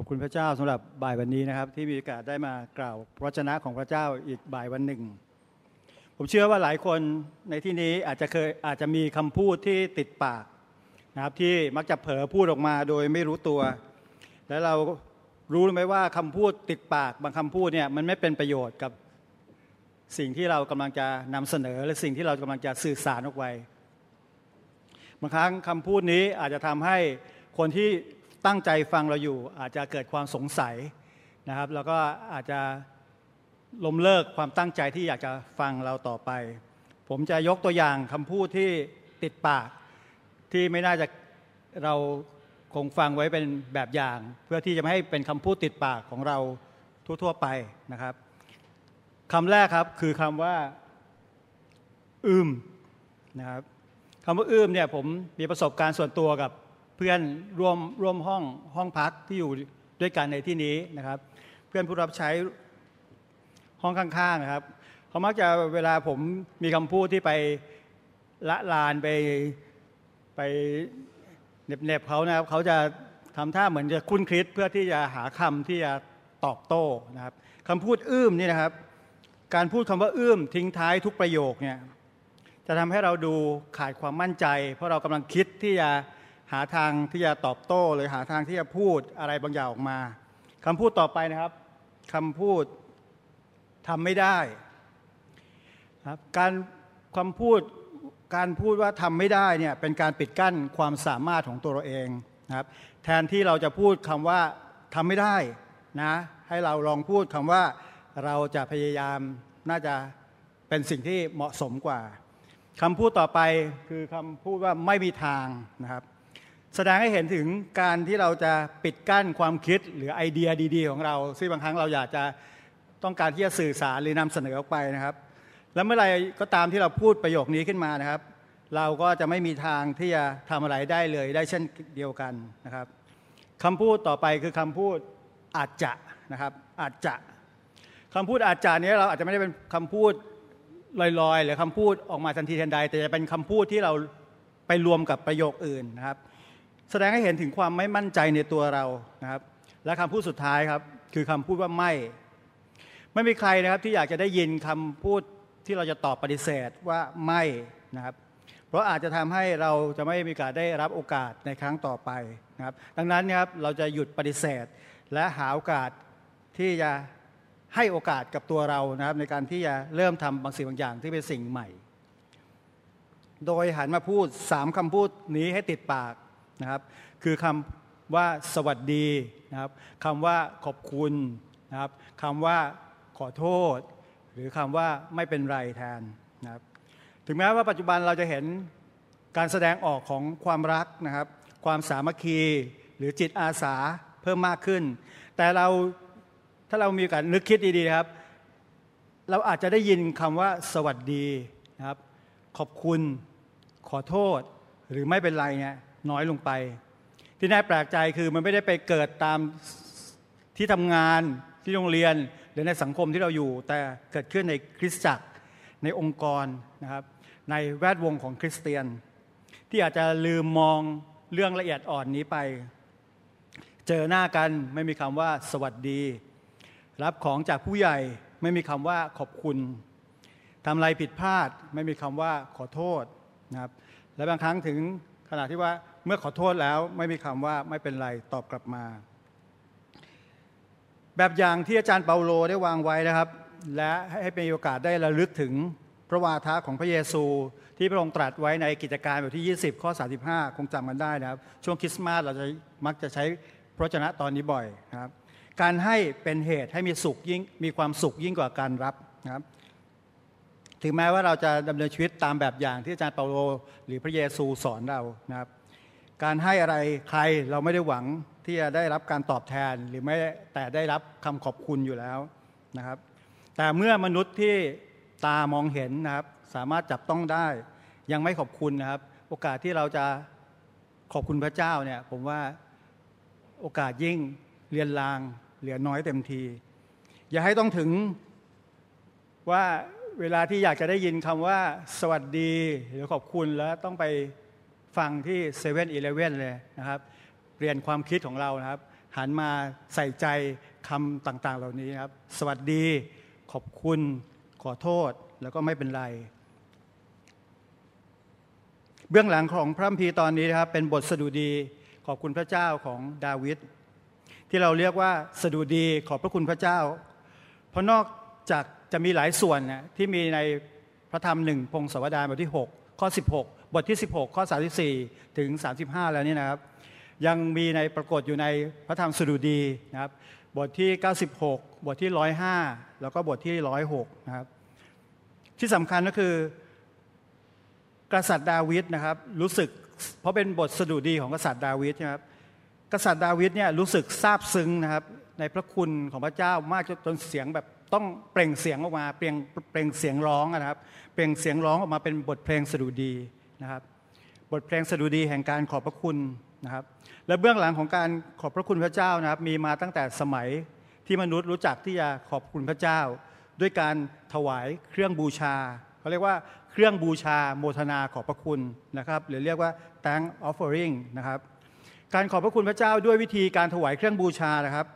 ขอบคุณพระเจ้าสำหรับบ่ายวันนี้นะครับ ที่มีโอกาสได้มากล่าวพระวจนะของพระเจ้าอีกบ่ายวันหนึ่ง ผมเชื่อว่าหลายคนในที่นี้อาจจะเคยอาจจะมีคำพูดที่ติดปากนะครับที่มักจะเผลอพูดออกมาโดยไม่รู้ตัว และเรารู้ไหมว่าคำพูดติดปากบางคำพูดเนี่ยมันไม่เป็นประโยชน์กับสิ่งที่เรากำลังจะนำเสนอและสิ่งที่เรากำลังจะสื่อสารออกไปบางครั้งคำพูดนี้อาจจะทำให้คนที่ ตั้งใจฟังเราอยู่ อาจจะเกิดความสงสัยนะครับแล้วก็อาจจะล้มเลิกความตั้งใจที่อยากจะฟังเราต่อไป ผมจะยกตัวอย่างคำพูดที่ติดปาก ที่ไม่น่าจะเราคงฟังไว้เป็นแบบอย่าง เพื่อที่จะไม่ให้เป็นคำพูดติดปากของเราทั่วๆไปนะครับคำแรกครับคือคำว่าอืมนะครับคำว่าอืมเนี่ยผมมีประสบการณ์ส่วนตัวกับ เพื่อนร่วมร่วมห้องห้องพักที่อยู่ด้วยกันในที่นี้นะครับ เพื่อนผู้รับใช้ห้องข้างๆนะครับเขามักจะเวลาผมมีคำพูดที่ไปละลานไปไปเน็บๆเขานะครับเขาจะทำท่าเหมือนจะคุ้นคิดเพื่อที่จะหาคำที่จะตอบโต้นะครับคำพูดอื้มนี่นะครับ การพูดคำว่าอื้มทิ้งท้ายทุกประโยคเนี่ยจะทำให้เราดูขาดความมั่นใจ เพราะเรากำลังคิดที่จะ หาทางที่จะตอบโต้ หรือหาทางที่จะพูดอะไรบางอย่างออกมาคำพูดต่อไปนะครับคำพูดทำไม่ได้ครับการควาพูดการพูดว่าทำไม่ได้เนี่ยเป็นการปิดกั้นความสามารถของตัวเราเองนะครับ แทนที่เราจะพูดคำว่าทำไม่ได้นะให้เราลองพูดคำว่าเราจะพยายามน่าจะเป็นสิ่งที่เหมาะสมกว่าคำพูดต่อไปคือคำพูดว่าไม่มีทางนะครับ แสดงให้เห็นถึงการที่เราจะปิดกั้นความคิดหรือไอเดียดีๆ ของเรา ซึ่งบางครั้งเราอยากจะต้องการที่จะสื่อสารหรือนำเสนอออกไปนะครับ แล้วเมื่อไรก็ตามที่เราพูดประโยคนี้ขึ้นมานะครับ เราก็จะไม่มีทางที่จะทำอะไรได้เลยได้เช่นเดียวกันนะครับคำพูดต่อไปคือคำพูดอาจจะนะครับ อาจจะคำพูดอาจจะนี้เราอาจจะไม่ได้เป็นคำพูดลอยๆ หรือคำพูดออกมาทันทีทันใด แต่จะเป็นคำพูดที่เราไปรวมกับประโยคอื่นนะครับ แสดงให้เห็นถึงความไม่มั่นใจในตัวเรานะครับ และคำพูดสุดท้ายครับ คือคำพูดว่าไม่ ไม่มีใครนะครับที่อยากจะได้ยินคำพูดที่เราจะตอบปฏิเสธว่าไม่นะครับ เพราะอาจจะทำให้เราจะไม่มีการได้รับโอกาสในครั้งต่อไปนะครับ ดังนั้นนะครับเราจะหยุดปฏิเสธ และหาโอกาสที่จะให้โอกาสกับตัวเรานะครับ ในการที่จะเริ่มทำบางสิ่งบางอย่างที่เป็นสิ่งใหม่ โดยหันมาพูดสามคำพูดนี้ให้ติดปาก นะครับ คือคำว่าสวัสดีนะครับคำว่าขอบคุณนะครับคำว่าขอโทษ หรือคำว่าไม่เป็นไรแทนนะครับ ถึงแม้ว่าปัจจุบันเราจะเห็นการแสดงออกของความรักนะครับ ความสามัคคีหรือจิตอาสาเพิ่มมากขึ้น แต่เราถ้าเรามีการนึกคิดดีๆครับ เราอาจจะได้ยินคำว่าสวัสดีนะครับ ขอบคุณขอโทษหรือไม่เป็นไรเนี่ย น้อยลงไป ที่น่าแปลกใจคือมันไม่ได้ไปเกิดตามที่ทำงานที่โรงเรียนหรือในสังคมที่เราอยู่ แต่เกิดขึ้นในคริสตจักรในองค์กรนะครับ ในแวดวงของคริสเตียน ที่อาจจะลืมมองเรื่องละเอียดอ่อนนี้ไป เจอหน้ากันไม่มีคำว่าสวัสดี รับของจากผู้ใหญ่ไม่มีคำว่าขอบคุณทำอะไรผิดพลาด ไม่มีคำว่าขอโทษนะครับและบางครั้งถึง ขณะที่ว่าเมื่อขอโทษแล้วไม่มีคำว่าไม่เป็นไรตอบกลับมา แบบอย่างที่อาจารย์เปาโลได้วางไว้นะครับ และให้เป็นโอกาสได้ระลึกถึงพระวาทะของพระเยซู ที่พระองค์ตรัสไว้ในกิจการบทที่ 20 ข้อ 35 คงจำกันได้นะครับ ช่วงคริสต์มาสเราจะมักจะใช้พระชนะตอนนี้บ่อยนะครับ การให้เป็นเหตุให้มีสุขยิ่งมีความสุขยิ่งกว่าการรับนะครับ ถึงแม้ว่าเราจะดำเนินชีวิตตามแบบอย่างที่อาจารย์เปาโล หรือพระเยซูสอนเรานะครับ การให้อะไรใครเราไม่ได้หวังที่จะได้รับการตอบแทนหรือไม่แต่ได้รับคำขอบคุณอยู่แล้วนะครับ แต่เมื่อมนุษย์ที่ตามองเห็นนะครับ สามารถจับต้องได้ ยังไม่ขอบคุณนะครับ โอกาสที่เราจะขอบคุณพระเจ้าเนี่ยผมว่าโอกาสยิ่งเรียนลางเหลือน้อยเต็มที อย่าให้ต้องถึงว่า เวลาที่อยากจะได้ยินคำว่าสวัสดีหรือขอบคุณแล้วต้องไปฟังที่เซเว่นอีเลฟเว่นเลยนะครับเปลี่ยนความคิดของเรานะครับ หันมาใส่ใจคำต่างๆ เหล่านี้นะครับ สวัสดี ขอบคุณ ขอโทษแล้วก็ไม่เป็นไร เบื้องหลังของพระคัมภีร์ตอนนี้นะครับ เป็นบทสดุดีขอบคุณพระเจ้าของดาวิดที่เราเรียกว่าสดุดีขอบพระคุณพระเจ้า เพราะนอกจาก จะมีหลายส่วนนะที่มีในพระธรรมหนึ่งพงศวดารบทที่ 6 ข้อ 16 บทที่ 16 ข้อ 34 ถึง 35 แล้วนี่นะครับ ยังมีในปรากฏอยู่ในพระธรรมสดุดีนะครับ บทที่ 96 บทที่ 105 แล้วก็บทที่ 106 นะครับ ที่สำคัญก็คือกษัตริย์ดาวิดนะครับรู้สึกเพราะเป็นบทสดุดีของกษัตริย์ดาวิดนะครับกษัตริย์ดาวิดเนี่ยรู้สึกซาบซึ้งนะครับในพระคุณของพระเจ้ามากจนเสียงแบบ ต้องเปล่งเสียงออกมาเปล่งเปล่งเสียงร้องนะครับ เปล่งเสียงร้องออกมาเป็นบทเพลงสดุดีนะครับ บทเพลงสดุดีแห่งการขอบพระคุณนะครับ และเบื้องหลังของการขอบพระคุณพระเจ้านะครับ มีมาตั้งแต่สมัยที่มนุษย์รู้จักที่จะขอบคุณพระเจ้า ด้วยการถวายเครื่องบูชาเขาเรียกว่าเครื่องบูชาโมทนาขอบพระคุณนะครับ หรือเรียกว่า thank offering นะครับการขอบพระคุณพระเจ้าด้วยวิธีการถวายเครื่องบูชานะครับ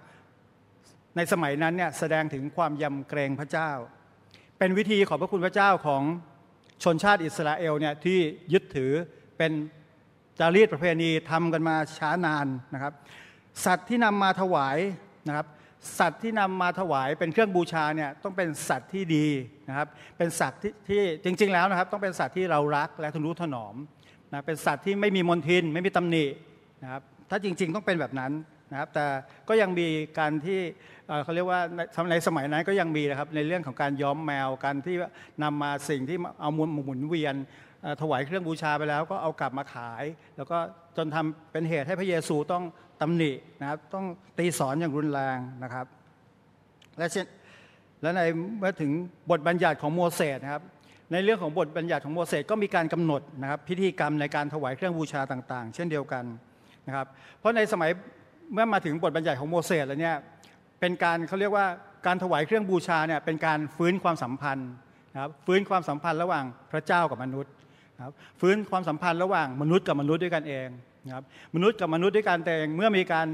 ในสมัยนั้นเนี่ยแสดงถึงความยำเกรงพระเจ้า เป็นวิธีขอบพระคุณพระเจ้าของชนชาติอิสราเอลเนี่ยที่ยึดถือเป็นจารีตประเพณีทำกันมาช้านานนะครับ สัตว์ที่นำมาถวายนะครับสัตว์ที่นำมาถวายเป็นเครื่องบูชาเนี่ยต้องเป็นสัตว์ที่ดีนะครับ เป็นสัตว์ที่ที่จริง ๆ แล้วนะครับ ต้องเป็นสัตว์ที่เรารักและทนุถนอมนะเป็นสัตว์ที่ไม่มีมลทินไม่มีตำหนินะครับถ้าจริง ๆ ต้องเป็นแบบนั้น นะครับแต่ก็ยังมีการที่เขาเรียกว่าในสมัยนั้นก็ยังมีนะครับในเรื่องของการย้อมแมวการที่นำมาสิ่งที่เอามุนหมุนเวียนถวายเครื่องบูชาไปแล้วก็เอากลับมาขาย แล้วก็จนทำเป็นเหตุให้พระเยซูต้องตำหนินะครับต้องตีสอนอย่างรุนแรงนะครับ และเช่นและในเมื่อถึงบทบัญญัติของโมเสสนะครับในเรื่องของบทบัญญัติของโมเสสก็มีการกำหนดนะครับพิธีกรรมในการถวายเครื่องบูชาต่าง ๆ เช่นเดียวกันนะครับเพราะในสมัย เมื่อมาถึงบทบัญญัติของโมเสสแล้วเนี่ยเป็นการเขาเรียกว่าการถวายเครื่องบูชาเนี่ยเป็นการฟื้นความสัมพันธ์นะครับฟื้นความสัมพันธ์ระหว่างพระเจ้ากับมนุษย์นะครับฟื้นความสัมพันธ์ระหว่างมนุษย์กับมนุษย์ด้วยกันเองนะครับมนุษย์กับมนุษย์ด้วยกันแต่เองเมื่อมีการ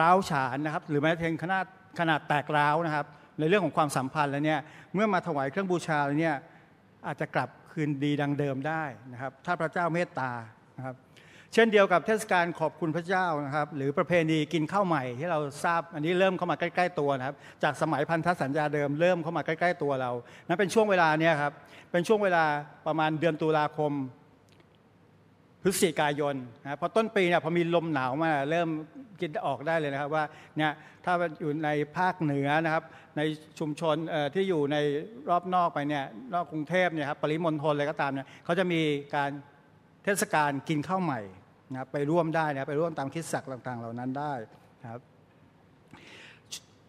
ร้าวฉานนะครับหรือแม้แต่ขนาดขนาดแตกร้าวนะครับในเรื่องของความสัมพันธ์แล้วเนี่ยเมื่อมาถวายเครื่องบูชาแล้วเนี่ยอาจจะกลับคืนดีดังเดิมได้นะครับถ้าพระเจ้าเมตตานะครับ เช่นเดียวกับเทศกาลขอบคุณพระเจ้านะครับ หรือประเพณีกินข้าวใหม่ที่เราทราบอันนี้เริ่มเข้ามาใกล้ ๆ ตัวนะครับ จากสมัยพันธสัญญาเดิมเริ่มเข้ามาใกล้ ๆ ตัวเรานั้นเป็นช่วงเวลาเนี่ยครับเป็นช่วงเวลาประมาณเดือนตุลาคมพฤศจิกายนนะพอต้นปีเนี่ยพอมีลมหนาวมาเริ่มคิดออกได้เลยนะครับว่าเนี่ยถ้าอยู่ในภาคเหนือนะครับ ในชุมชนที่อยู่ในรอบนอกไปเนี่ยนอกกรุงเทพเนี่ยครับปริมณฑลอะไรก็ตามเนี่ยเขาจะมีการเทศกาลกินข้าวใหม่ นะไปร่วมได้นะไปร่วมตามคิดศักดิ์ต่างๆ เหล่านั้นได้นะครับ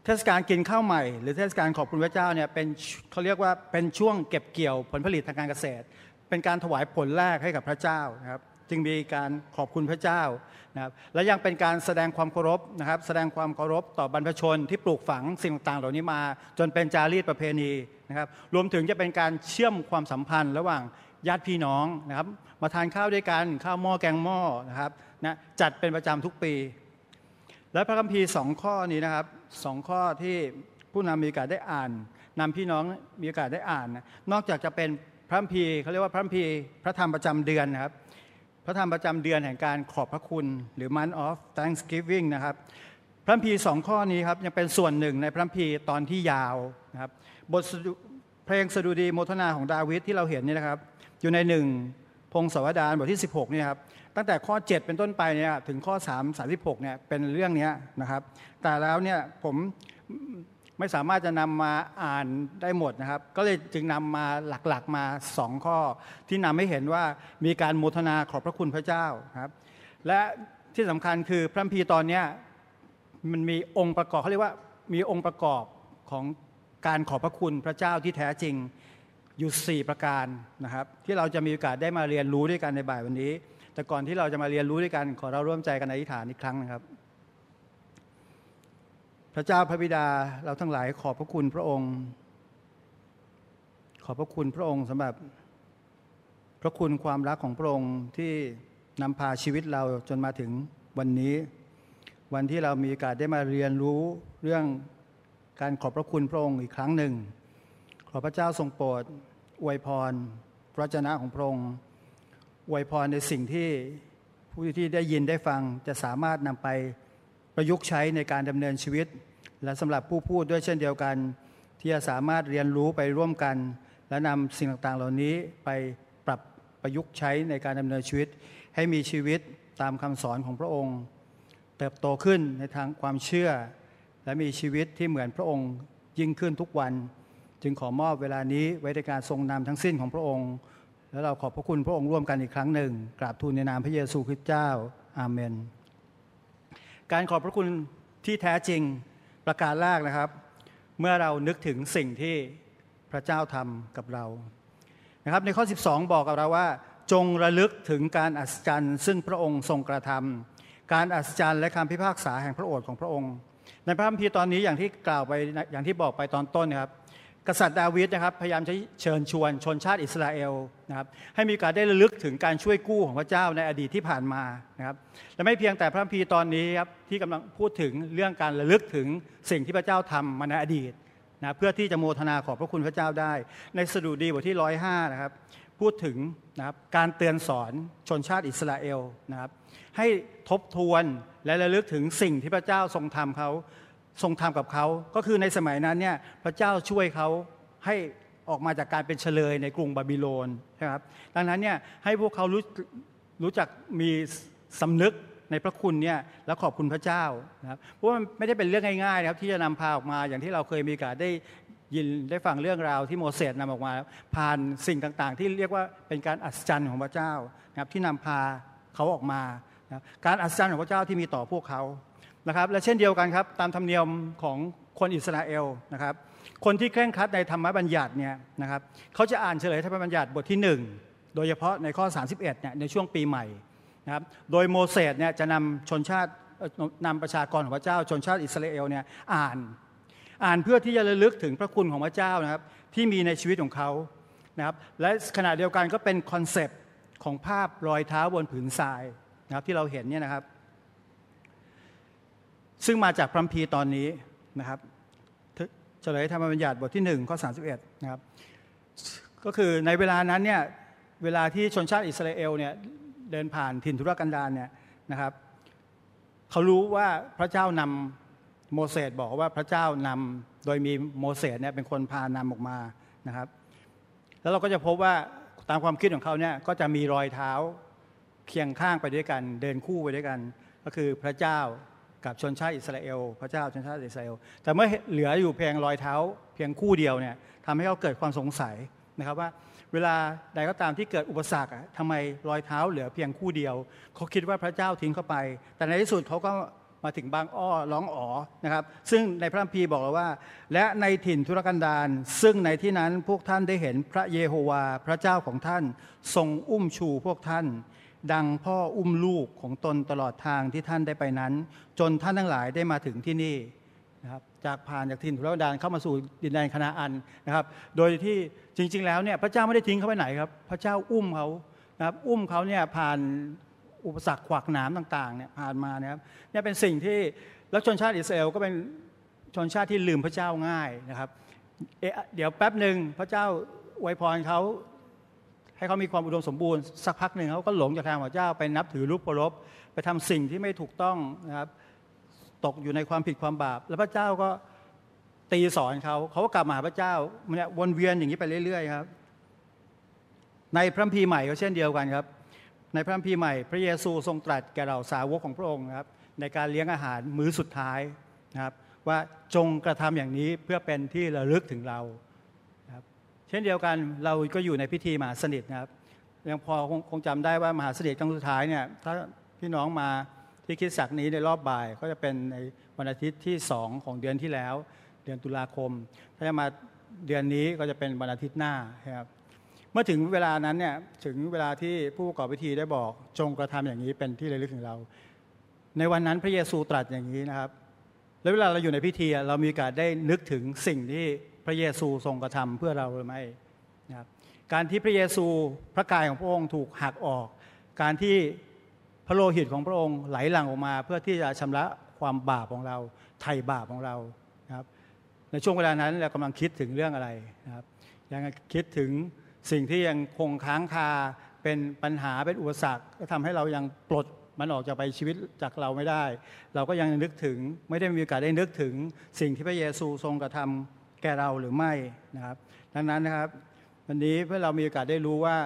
เทศกาลกินข้าวใหม่ หรือเทศกาลขอบคุณพระเจ้าเนี่ยเป็นเขาเรียกว่าเป็นช่วงเก็บเกี่ยวผลผลิตทางการเกษตร เป็นการถวายผลแรกให้กับพระเจ้านะครับจึงมีการขอบคุณพระเจ้านะครับและยังเป็นการแสดงความเคารพนะครับ แสดงความเคารพต่อบรรพชนที่ปลูกฝังสิ่งต่างๆ เหล่านี้มา จนเป็นจารีตประเพณีนะครับ รวมถึงจะเป็นการเชื่อมความสัมพันธ์ ระหว่าง ญาติพี่น้องนะครับ มาทานข้าวด้วยกันข้าวหม้อแกงหม้อนะครับนะจัดเป็นประจำทุกปี และพระคัมภีร์สองข้อนี้นะครับสองข้อที่ผู้นำมีโอกาสได้อ่านนำพี่น้องมีโอกาสได้อ่านนะนอกจากจะเป็นพระคัมภีร์เขาเรียกว่าพระคัมภีร์พระธรรมประจำเดือนนะครับ พระธรรมประจำเดือนแห่งการขอบพระคุณหรือ month of Thanksgiving นะครับพระคัมภีร์สองข้อนี้ครับยังเป็นส่วนหนึ่งในพระคัมภีร์ตอนที่ยาวนะครับบทเพลงสดุดีโมทนาของดาวิดที่เราเห็นนี่นะครับ อยู่ในหนึ่งพงศาวดารบทที่ 16นี่ยครับตั้งแต่ข้อ 7 เป็นต้นไปเนี่ยถึงข้อ 3 36เนี่ยเป็นเรื่องนี้นะครับ แต่แล้วเนี่ยผมไม่สามารถจะนำมาอ่านได้หมดนะครับ ก็เลยจึงนำมาหลักๆมาสองข้อ ที่นำให้เห็นว่ามีการโมทนาขอบพระคุณพระเจ้าครับ และที่สำคัญคือพระพีตอนนี้มันมีองค์ประกอบเขาเรียกว่ามีองค์ประกอบของการขอบพระคุณพระเจ้าที่แท้จริง อยู่ 4 ประการนะครับ ที่เราจะมีโอกาสได้มาเรียนรู้ด้วยกันในบ่ายวันนี้ แต่ก่อนที่เราจะมาเรียนรู้ด้วยกันขอเราร่วมใจกันอธิษฐานอีกครั้งนะครับ พระเจ้าพระบิดาเราทั้งหลายขอบพระคุณพระองค์ ขอบพระคุณพระองค์สำหรับ พระคุณความรักของพระองค์ที่นำพาชีวิตเราจนมาถึงวันนี้ วันที่เรามีโอกาสได้มาเรียนรู้เรื่องการขอบพระคุณพระองค์อีกครั้งหนึ่ง ขอพระเจ้าทรงโปรดอวยพรพระเจนะของพระองค์อวยพรในสิ่งที่ผู้ที่ได้ยินได้ฟังจะสามารถนำไปประยุกต์ใช้ในการดำเนินชีวิต และสำหรับผู้พูดด้วยเช่นเดียวกัน ที่จะสามารถเรียนรู้ไปร่วมกัน และนำสิ่งต่างๆ เหล่านี้ไปปรับประยุกต์ใช้ในการดำเนินชีวิต ให้มีชีวิตตามคำสอนของพระองค์ เติบโตขึ้นในทางความเชื่อ และมีชีวิตที่เหมือนพระองค์ยิ่งขึ้นทุกวัน จึงขอมอบเวลานี้ไว้ในการทรงนำทั้งสิ้นของพระองค์ แล้วเราขอบพระคุณพระองค์ร่วมกันอีกครั้งหนึ่ง กราบทูลในนามพระเยซูคริสต์เจ้า อาเมน การขอบพระคุณที่แท้จริงประการแรกนะครับ เมื่อเรานึกถึงสิ่งที่พระเจ้าทำกับเรานะครับในข้อ 12 บอกกับเราว่า จงระลึกถึงการอัศจรรย์ซึ่งพระองค์ทรงกระทำการอัศจรรย์และคำพิพากษาแห่งพระโอษฐ์ของพระองค์ ในพระคัมภีร์ตอนนี้อย่างที่กล่าวไปอย่างที่บอกไปตอนต้นนะครับ กษัตริย์ดาวิดนะครับพยายามจะเชิญชวนชนชาติอิสราเอลนะครับให้มีการได้ระลึกถึงการช่วยกู้ของพระเจ้าในอดีตที่ผ่านมานะครับและไม่เพียงแต่พระคัมภีร์ตอนนี้ครับที่กำลังพูดถึงเรื่องการระลึกถึงสิ่งที่พระเจ้าทำมาในอดีตนะเพื่อที่จะโมทนาขอบพระคุณพระเจ้าได้ ในสดุดีบทที่ร้อยห้านะครับพูดถึงนะครับการเตือนสอนชนชาติอิสราเอลนะครับให้ทบทวนและระลึกถึงสิ่งที่พระเจ้าทรงทำเขา ทรงทำกับเขา ก็คือในสมัยนั้นเนี่ยพระเจ้าช่วยเขาให้ออกมาจากการเป็นเฉลยในกรุงบาบิโลนนะครับ ดังนั้นเนี่ยให้พวกเขารู้รู้จักมีสำนึกในพระคุณเนี่ยแล้วขอบคุณพระเจ้านะครับเพราะมันไม่ได้เป็นเรื่องง่ายๆนะครับที่จะนำพาออกมาอย่างที่เราเคยมีโอกาสได้ยินได้ฟังเรื่องราวที่โมเสสนำออกมา ผ่านสิ่งต่างๆ ที่เรียกว่าเป็นการอัศจรรย์ของพระเจ้านะครับที่นำพาเขาออกมานะการอัศจรรย์ของพระเจ้าที่มีต่อพวกเขา นะครับและเช่นเดียวกันครับตามธรรมเนียมของคนอิสราเอลนะครับคนที่เคร่งครัดในธรรมบัญญัติเนี่ยนะครับเขาจะอ่านเฉลยธรรมบัญญัติบทที่ 1 โดยเฉพาะในข้อ 31เนี่ยในช่วงปีใหม่นะครับโดยโมเสสเนี่ยจะนำชนชาตินำประชากรของพระเจ้าชนชาติอิสราเอลเนี่ยอ่านอ่านเพื่อที่จะระลึกถึงพระคุณของพระเจ้านะครับที่มีในชีวิตของเขานะครับและขณะเดียวกันก็เป็นคอนเซปต์ของภาพรอยเท้าบนผืนทรายนะครับที่เราเห็นเนี่ยนะครับ ซึ่งมาจากพระคัมภีร์ตอนนี้นะครับเฉลยธรรมบัญญัติบทที่1ข้อ31นะครับก็คือในเวลานั้นเนี่ยเวลาที่ชนชาติอิสราเอลเนี่ยเดินผ่านถิ่นทุรกันดารเนี่ยนะครับเขารู้ว่าพระเจ้านำโมเสสบอกว่าพระเจ้านำโดยมีโมเสสเนี่ยเป็นคนพานำออกมานะครับ แล้วเราก็จะพบว่าตามความคิดของเขาเนี่ยก็จะมีรอยเท้าเคียงข้างไปด้วยกัน เดินคู่ไปด้วยกัน ก็คือพระเจ้า กับชนชาติอิสราเอลพระเจ้าชนชาติอิสราเอลแต่เมื่อเหลืออยู่เพียงรอยเท้า เพียงคู่เดียวเนี่ยทำให้เขาเกิดความสงสัยนะครับว่า เวลาใดก็ตามที่เกิดอุปสรรคทำไมรอยเท้าเหลือเพียงคู่เดียวเขาคิดว่าพระเจ้าทิ้งเขาไป แต่ในที่สุดเขาก็มาถึงบางอ้อร้องอ๋อนะครับ ซึ่งในพระคัมภีร์บอกว่า และในถิ่นทุรกันดารซึ่งในที่นั้นพวกท่านได้เห็นพระเยโฮวา พระเจ้าของท่าน ทรงอุ้มชูพวกท่าน ดังพ่ออุ้มลูกของตนตลอดทางที่ท่านได้ไปนั้น จนท่านทั้งหลายได้มาถึงที่นี่นะครับจากผ่านจากถิ่นทุรดานเข้ามาสู่ดินแดนคณาอันนะครับ โดยที่จริง ๆ แล้วเนี่ยพระเจ้าไม่ได้ทิ้งเขาไปไหนครับ พระเจ้าอุ้มเขานะครับอุ้มเขาเนี่ยผ่านอุปสรรคขวากหนามต่างๆเนี่ยผ่านมานะครับเนี่ยเป็นสิ่งที่แล้วชนชาติอิสราเอลก็เป็นชนชาติที่ลืมพระเจ้าง่ายนะครับเดี๋ยวแป๊บหนึ่งพระเจ้าอวยพรเขา ให้เขามีความอุดมสมบูรณ์สักพักหนึ่งเขาก็หลงจากทางพระเจ้าไปนับถือรูปเคารพไปทำสิ่งที่ไม่ถูกต้องนะครับตกอยู่ในความผิดความบาป แล้วพระเจ้าก็ตีสอนเขาเขาก็กลับมาหาพระเจ้าเนี่ยวนเวียนอย่างนี้ไปเรื่อยๆครับ ในพระพีใหม่ก็เช่นเดียวกันครับ ในพระพีใหม่ พระเยซูทรงตรัสแก่เราสาวกของพระองค์ครับ ในการเลี้ยงอาหารมื้อสุดท้ายนะครับ ว่าจงกระทำอย่างนี้เพื่อเป็นที่ระลึกถึงเรา ช่นเดียวกันเราก็อยู่ในพิธีมหาสนิทนะครับยังพอคงจำได้ว่ามหาสนิทครั้งสุดท้ายเนี่ยถ้าพี่น้องมาที่คิดสักนี้ในรอบบ่ายก็จะเป็นในวันอาทิตย์ที่สองของเดือนที่แล้ว เดือนตุลาคม ถ้าจะมาเดือนนี้ก็จะเป็นวันอาทิตย์หน้าครับเมื่อถึงเวลานั้นเนี่ยถึงเวลาที่ผู้ประกอบพิธีได้บอกจงกระทำอย่างนี้เป็นที่ระลึกถึงเรา ในวันนั้นพระเยซูตรัสอย่างนี้นะครับ แล้วเวลาเราอยู่ในพิธีเรามีโอกาสได้นึกถึงสิ่งที่ พระเยซูทรงกระทำเพื่อเราหรือไม่นะครับการที่พระเยซูพระกายของพระองค์ถูกหักออก การที่พระโลหิตของพระองค์ไหลหลั่งออกมาเพื่อที่จะชำระความบาปของเราไถ่บาปของเรานะครับในช่วงเวลานั้นเรากำลังคิดถึงเรื่องอะไรนะครับยังคิดถึงสิ่งที่ยังคงค้างคาเป็นปัญหาเป็นอุปสรรคก็ทำให้เรายังปลดมันออกจากไปชีวิตจากเราไม่ได้ เราก็ยังนึกถึงไม่ได้มีโอกาสได้นึกถึงสิ่งที่พระเยซูทรงกระทำ แก่เราหรือไม่นะครับ ดังนั้นนะครับ วันนี้เพื่อเรามีโอกาสได้รู้ว่า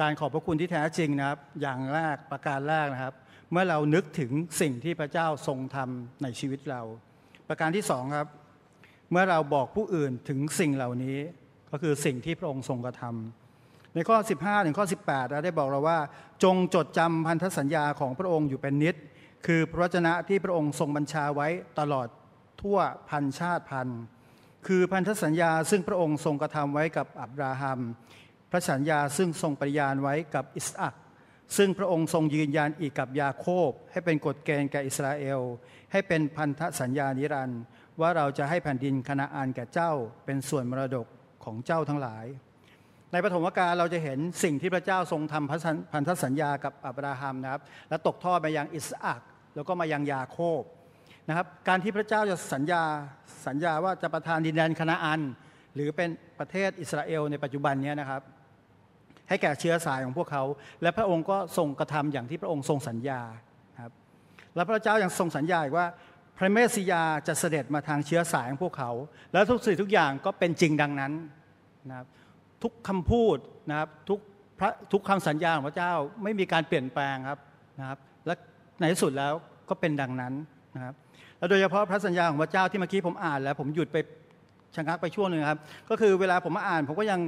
การขอบพระคุณที่แท้จริงนะครับ อย่างแรกประการแรกนะครับ เมื่อเรานึกถึงสิ่งที่พระเจ้าทรงทำในชีวิตเรา ประการที่สองครับ เมื่อเราบอกผู้อื่นถึงสิ่งเหล่านี้ก็คือสิ่งที่พระองค์ทรงกระทำในข้อ 15 ถึงข้อ 18เราได้บอกเราว่า จงจดจำพันธสัญญาของพระองค์อยู่เป็นนิด คือพระวจนะที่พระองค์ทรงบัญชาไว้ตลอดทั่วพันชาติพันธุ์ คือพันธสัญญาซึ่งพระองค์ทรงกระทำไว้กับอับราฮัม พระสัญญาซึ่งทรงปริญาณไว้กับอิสอักซึ่งพระองค์ทรงยืนยันอีกกับยาโคบ ให้เป็นกฎเกณฑ์แก่อิสราเอล ให้เป็นพันธสัญญานิรันดร์ว่าเราจะให้แผ่นดินคณาอานแก่เจ้าเป็นส่วนมรดกของเจ้าทั้งหลาย ในปฐมกาลเราจะเห็นสิ่งที่พระเจ้าทรงทำพันธสัญญากับอับราฮัมนะครับ และตกทอดมายังอิสอักแล้วก็มายังยาโคบนะครับการที่พระเจ้าจะสัญญา สัญญาว่าจะประทานดินแดนคณาอัน หรือเป็นประเทศอิสราเอลในปัจจุบันนี้นะครับ ให้แก่เชื้อสายของพวกเขา และพระองค์ก็ทรงกระทำอย่างที่พระองค์ทรงสัญญาครับและพระเจ้ายังทรงสัญญาอีกว่าพระเมสสิยาจะเสด็จมาทางเชื้อสายของพวกเขา แล้วทุกสิ่งทุกอย่างก็เป็นจริงดังนั้นนะครับทุกคำพูดนะครับทุกพระทุกคำสัญญาของพระเจ้าไม่มีการเปลี่ยนแปลงครับนะครับและในที่สุดแล้วก็เป็นดังนั้นนะครับ แล้วโดยเฉพาะพระสัญญาของพระเจ้าที่เมื่อกี้ผมอ่าน แล้วผมหยุดไปชะงักไปช่วงหนึ่งครับ ก็คือเวลาผมมาอ่านผมก็ยัง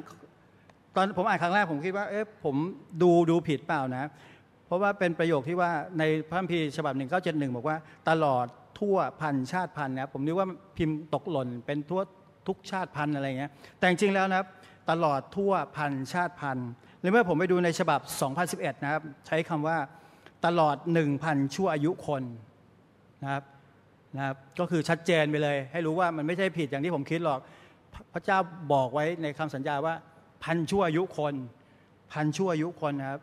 ตอนผมอ่านครั้งแรกผมคิดว่าเอ๊ะผมดูดูผิดเปล่านะ เพราะว่าเป็นประโยคที่ว่าในพระคัมภีร์ฉบับ1971บอกว่าตลอดทั่วพันชาติพันธ์นะผมนึกว่าพิมพ์ตกหล่นเป็นทั่วทุกชาติพันธ์อะไรเงี้ยแต่จริงแล้วนะครับตลอดทั่วพันชาติพันธุ์หรือเมื่อผมไปดูในฉบับ 2011 นะครับ ใช้คำว่าตลอด 1,000 ชั่วอายุคนนะครับ นะครับก็คือชัดเจนไปเลย ให้รู้ว่ามันไม่ใช่ผิดอย่างที่ผมคิดหรอก พระเจ้าบอกไว้ในคำสัญญาว่าพันชั่วอายุคน พันชั่วอายุคนนะครับ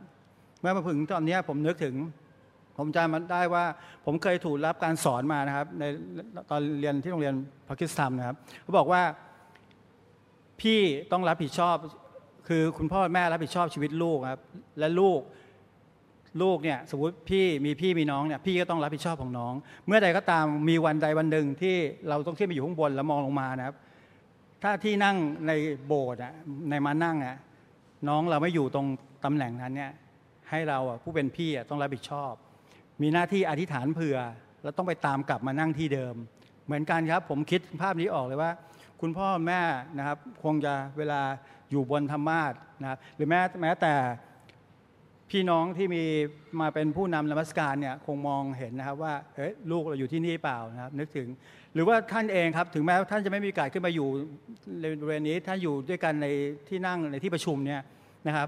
เมื่อมาถึงตอนนี้ผมนึกถึง ผมจำมันได้ว่า ผมเคยถูกรับการสอนมานะครับ ในตอนเรียนที่โรงเรียนพากิสถานนะครับเขาบอกว่าพี่ต้องรับผิดชอบ คือคุณพ่อแม่รับผิดชอบชีวิตลูกครับ และลูก ลูกเนี่ยสมมติพี่มีพี่มีน้องเนี่ยพี่ก็ต้องรับผิดชอบของน้อง เมื่อใดก็ตามมีวันใดวันหนึ่งที่เราต้องขึ้นไปอยู่ข้างบนแล้วมองลงมานะครับ ถ้าที่นั่งในโบสถ์ในมานั่งอะน้องเราไม่อยู่ตรงตำแหน่งนั้นเนี่ยให้เราผู้เป็นพี่ต้องรับผิดชอบ มีหน้าที่อธิษฐานเผื่อ แล้วต้องไปตามกลับมานั่งที่เดิม เหมือนกันครับผมคิดภาพนี้ออกเลยว่า คุณพ่อแม่นะครับคงจะเวลาอยู่บนธรรมาสนะครับหรือแม้แม้แต่ พี่น้องที่มีมาเป็นผู้นำนมัสการเนี่ยคงมองเห็นนะครับว่าเอ้ยลูกเราอยู่ที่นี่เปล่านะครับนึกถึง หรือว่าท่านเองครับถึงแม้ท่านจะไม่มีโอกาสขึ้นมาอยู่ในบริเวณนี้ท่านอยู่ด้วยกันในที่นั่งในที่ประชุมเนี่ยนะครับ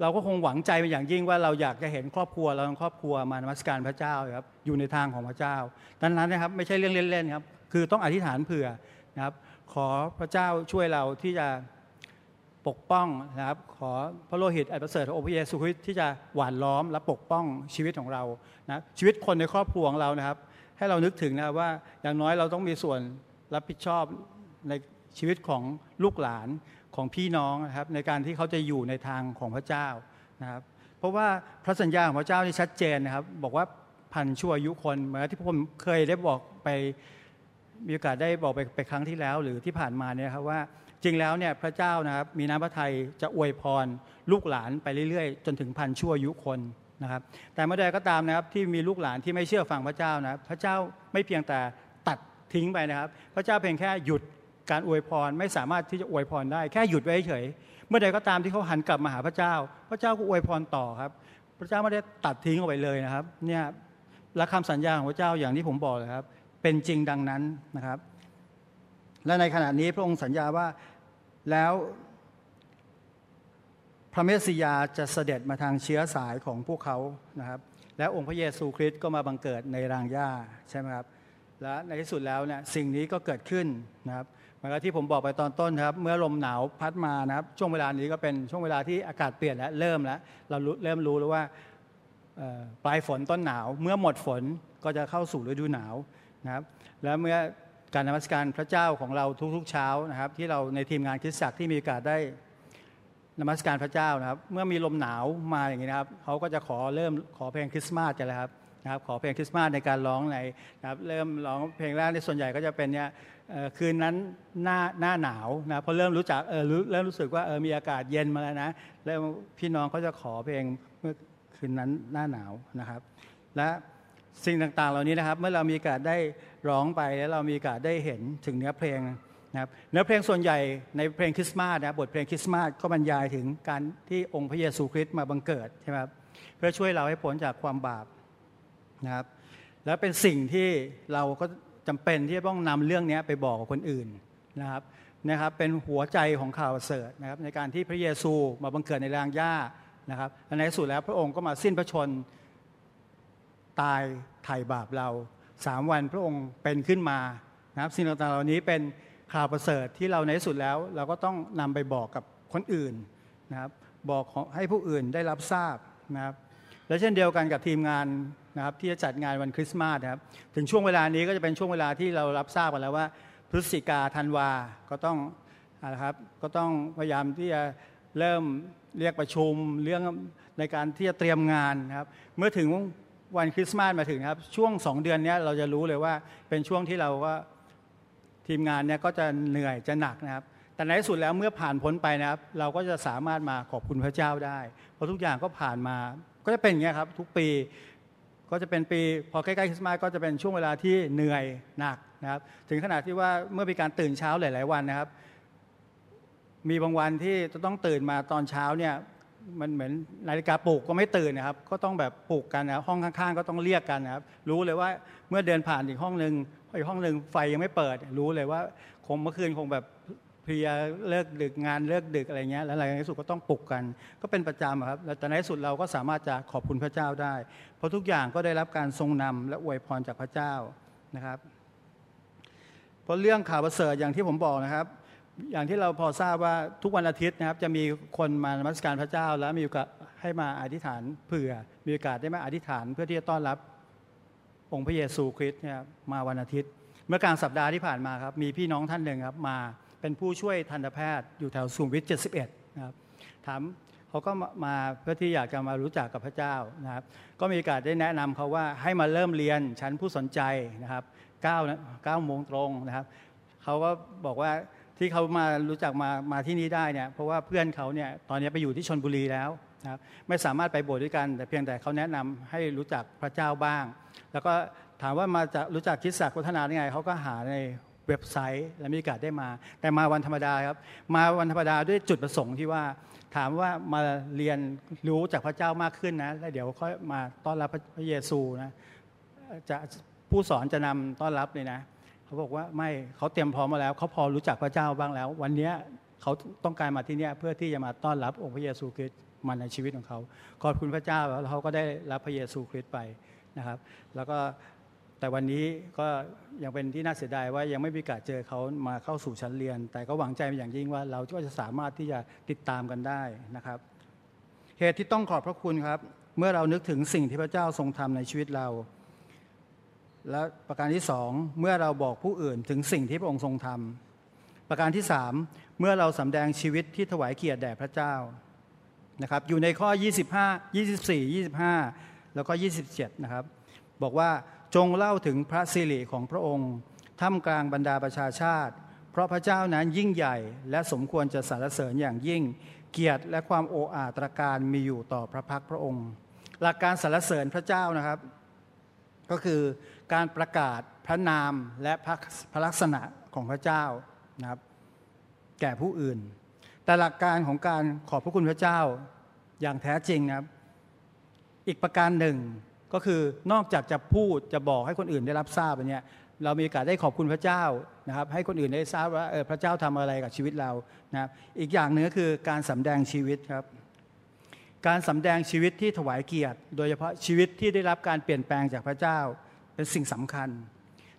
เราก็คงหวังใจเป็นอย่างยิ่งว่าเราอยากจะเห็นครอบครัวเราทั้งครอบครัวมานมัสการพระเจ้าครับอยู่ในทางของพระเจ้าดังนั้นนะครับไม่ใช่เรื่องเล่นๆครับคือต้องอธิษฐานเผื่อนะครับขอพระเจ้าช่วยเราที่จะ ปกป้องนะครับขอพระโลหิตอันประเสริฐขององค์พระเยซูคริสต์ที่จะหวานล้อมและปกป้องชีวิตของเรานะชีวิตคนในครอบครัวของเรานะครับ ให้เรานึกถึงนะว่าอย่างน้อยเราต้องมีส่วนรับผิดชอบในชีวิตของลูกหลานของพี่น้องนะครับในการที่เขาจะอยู่ในทางของพระเจ้านะครับเพราะว่าพระสัญญาของพระเจ้านี่ชัดเจนนะครับ บอกว่าพันชั่วอายุคนเหมือนที่ผมเคยได้บอกไปมีโอกาสได้บอกไปไปครั้งที่แล้ว หรือที่ผ่านมาเนี่ยครับว่า จริงแล้วเนี่ยพระเจ้านะครับมีน้ำพระทัยจะอวยพรลูกหลานไปเรื่อยๆ จนถึงพันชั่วอายุคนนะครับ แต่เมื่อใดก็ตามนะครับที่มีลูกหลานที่ไม่เชื่อฟังพระเจ้านะพระเจ้าไม่เพียงแต่ตัดทิ้งไปนะครับ พระเจ้าเพียงแค่หยุดการอวยพรไม่สามารถที่จะอวยพรได้แค่หยุดไว้เฉยเมื่อใดก็ตามที่เขาหันกลับมาหาพระเจ้า พระเจ้าก็อวยพรต่อครับ พระเจ้าไม่ได้ตัดทิ้งออกไปเลยนะครับเนี่ยและคำสัญญาของพระเจ้าอย่างที่ผมบอกเลยครับ เป็นจริงดังนั้นนะครับ และในขณะนี้พระองค์สัญญาว่าแล้วพระเมสสิยาจะเสด็จมาทางเชื้อสายของพวกเขานะครับ และองค์พระเยซูคริสต์ก็มาบังเกิดในรางหญ้าใช่ไหมครับและในที่สุดแล้วเนี่ยสิ่งนี้ก็เกิดขึ้นนะครับเหมือนกับที่ผมบอกไปตอนต้นครับ เมื่อลมหนาวพัดมานะครับ ช่วงเวลานี้ก็เป็นช่วงเวลาที่อากาศเปลี่ยนแล้วเริ่มแล้วเราเริ่มรู้แล้วว่าปลายฝนต้นหนาว เมื่อหมดฝนก็จะเข้าสู่ฤดูหนาวนะครับ แล้วเมื่อ การนมัสการพระเจ้าของเราทุกๆเช้านะครับ ที่เราในทีมงานคริสตจักรที่มีโอกาสได้นมัสการพระเจ้านะครับ เมื่อมีลมหนาวมาอย่างนี้นะครับเขาก็จะขอเริ่มขอเพลงคริสต์มาสกันแล้วครับนะครับขอเพลงคริสต์มาสในการร้องในนะครับเริ่มร้องเพลงแรกในส่วนใหญ่ก็จะเป็นเนี่ยคืนนั้นหน้าหน้าหนาวนะพอเริ่มรู้จักเออเริ่มรู้สึกว่าเออมีอากาศเย็นมาแล้วนะแล้วพี่น้องก็จะขอเพลงเมื่อคืนนั้นหน้าหนาวนะครับ และสิ่งต่างๆเหล่านี้นะครับ เมื่อเรามีโอกาสได้ ร้องไปแล้วเรามีโอกาสได้เห็นถึงเนื้อเพลงนะครับเนื้อเพลงส่วนใหญ่ในเพลงคริสต์มาสนะครับบทเพลงคริสต์มาสก็บรรยายถึงการที่องค์พระเยซูคริสต์มาบังเกิดใช่ไหมครับเพื่อช่วยเราให้พ้นจากความบาปนะครับแล้วเป็นสิ่งที่เราก็จำเป็นที่จะต้องนำเรื่องนี้ไปบอกกับคนอื่นนะครับนะครับเป็นหัวใจของข่าวประเสริฐนะครับในการที่พระเยซูมาบังเกิดในรางหญ้านะครับและในที่สุดแล้วพระองค์ก็มาสิ้นพระชนตายไถ่บาปเรา สามวันพระองค์เป็นขึ้นมานะครับสิ่งต่างๆเหล่านี้เป็นข่าวประเสริฐที่เราในที่สุดแล้ว เราก็ต้องนำไปบอกกับคนอื่นนะครับบอกให้ผู้อื่นได้รับทราบนะครับและเช่นเดียวกันกับทีมงานนะครับที่จะจัดงานวันคริสต์มาสนะครับถึงช่วงเวลานี้ก็จะเป็นช่วงเวลาที่เรารับทราบกันแล้วว่า พฤศจิกาธันวาก็ต้องนะครับก็ต้องพยายามที่จะเริ่มเรียกประชุมเรื่องในการที่จะเตรียมงานนะครับเมื่อถึง วันคริสต์มาสมาถึงครับ ช่วงสองเดือนนี้เราจะรู้เลยว่าเป็นช่วงที่เราก็ทีมงานเนี่ยก็จะเหนื่อยจะหนักนะครับ แต่ในที่สุดแล้วเมื่อผ่านพ้นไปนะครับ เราก็จะสามารถมาขอบคุณพระเจ้าได้ เพราะทุกอย่างก็ผ่านมา ก็จะเป็นอย่างนี้ครับทุกปีก็จะเป็นปีพอใกล้ๆคริสต์มาสก็จะเป็นช่วงเวลาที่เหนื่อยหนักนะครับ ถึงขนาดที่ว่าเมื่อมีการตื่นเช้าหลาย ๆ วันนะครับ มีบางวันที่จะต้องตื่นมาตอนเช้าเนี่ย มันเหมือนนาฬิกาปลุกก็ไม่ตื่นนะครับ ก็ต้องแบบปลุกกันนะครับห้องข้างๆ ก็ต้องเรียกกันนะครับ รู้เลยว่าเมื่อเดินผ่านอีกห้องหนึ่งอีกห้องหนึ่งไฟยังไม่เปิด รู้เลยว่าคงเมื่อคืนคงแบบเพลียเลิกดึกงานเลิกดึกอะไรเงี้ยแล้วในที่สุดก็ต้องปลุกกัน ก็เป็นประจำครับแต่ในที่สุดเราก็สามารถจะขอบคุณพระเจ้าได้ เพราะทุกอย่างก็ได้รับการทรงนำและอวยพรจากพระเจ้านะครับ เพราะเรื่องข่าวประเสริฐอย่างที่ผมบอกนะครับ อย่างที่เราพอทราบว่าทุกวันอาทิตย์นะครับ จะมีคนมานมัสการพระเจ้า แล้วมีโอกาสให้มาอธิษฐานเผื่อ มีโอกาสได้มาอธิษฐานเพื่อที่จะต้อนรับองค์พระเยซูคริสต์นะครับมาวันอาทิตย์ เมื่อกลางสัปดาห์ที่ผ่านมาครับมีพี่น้องท่านหนึ่งครับมาเป็นผู้ช่วยทันตแพทย์อยู่แถวสุขมวิท 71 นะครับถามเขาก็มาเพื่อที่อยากจะมารู้จักกับพระเจ้านะครับ ก็มีโอกาสได้แนะนำเขาว่าให้มาเริ่มเรียนชั้นผู้สนใจนะครับ9นะ9โมงตรงนะครับเขาก็บอกว่า ที่เขามารู้จักมามาที่นี่ได้เนี่ยเพราะว่าเพื่อนเขาเนี่ยตอนนี้ไปอยู่ที่ชนบุรีแล้วนะครับไม่สามารถไปโบสถ์ด้วยกัน แต่เพียงแต่เขาแนะนำให้รู้จักพระเจ้าบ้าง แล้วก็ถามว่ามาจะรู้จักคิดสักวัฒนาได้ไงเขาก็หาในเว็บไซต์และมีโอกาสได้มา แต่มาวันธรรมดาครับมาวันธรรมดาด้วยจุดประสงค์ที่ว่า ถามว่ามาเรียนรู้จากพระเจ้ามากขึ้นนะแล้วเดี๋ยวค่อยมาต้อนรับพระเยซูนะจะผู้สอนจะนำต้อนรับเลยนะ เขาบอกว่าไม่เขาเตรียมพร้อมมาแล้ว เขาพอรู้จักพระเจ้าบ้างแล้ว วันนี้เขาต้องการมาที่นี่เพื่อที่จะมาต้อนรับองค์พระเยซูคริสต์มาในชีวิตของเขาขอบคุณพระเจ้าแล้วเขาก็ได้รับพระเยซูคริสต์ไปนะครับ แล้วก็แต่วันนี้ก็ยังเป็นที่น่าเสียดายว่ายังไม่มีโอกาสเจอเขามาเข้าสู่ชั้นเรียน แต่ก็หวังใจเป็นอย่างยิ่งว่าเราก็จะสามารถที่จะติดตามกันได้นะครับ เหตุที่ต้องขอบพระคุณครับ เมื่อเรานึกถึงสิ่งที่พระเจ้าทรงทำในชีวิตเรา และประการที่สองเมื่อเราบอกผู้อื่นถึงสิ่งที่พระองค์ทรงทำประการที่สามเมื่อเราสำแดงชีวิตที่ถวายเกียรติแด่พระเจ้านะครับอยู่ในข้อ 25 24 25 แล้วก็ 27 นะครับ บอกว่าจงเล่าถึงพระสิริของพระองค์ท่ามกลางบรรดาประชาชาติ เพราะพระเจ้านั้นยิ่งใหญ่ และสมควรจะสรรเสริญอย่างยิ่ง เกียรติและความโอ้อาตรการมีอยู่ต่อพระพักพระองค์ หลักการสรรเสริญพระเจ้านะครับ ก็คือ การประกาศพระนามและพระพระลักษณะของพระเจ้านะครับ แก่ผู้อื่น แต่หลักการของการขอบพระคุณพระเจ้าอย่างแท้จริงนะครับ อีกประการหนึ่งก็คือนอกจากจะพูดจะบอกให้คนอื่นได้รับทราบอันเนี้ยเรามีโอกาสได้ขอบคุณพระเจ้านะครับ ให้คนอื่นได้ทราบว่าเออพระเจ้าทำอะไรกับชีวิตเรานะครับ อีกอย่างหนึ่งก็คือการสำแดงชีวิตครับ การสำแดงชีวิตที่ถวายเกียรติ โดยเฉพาะชีวิตที่ได้รับการเปลี่ยนแปลงจากพระเจ้า เป็นสิ่งสำคัญ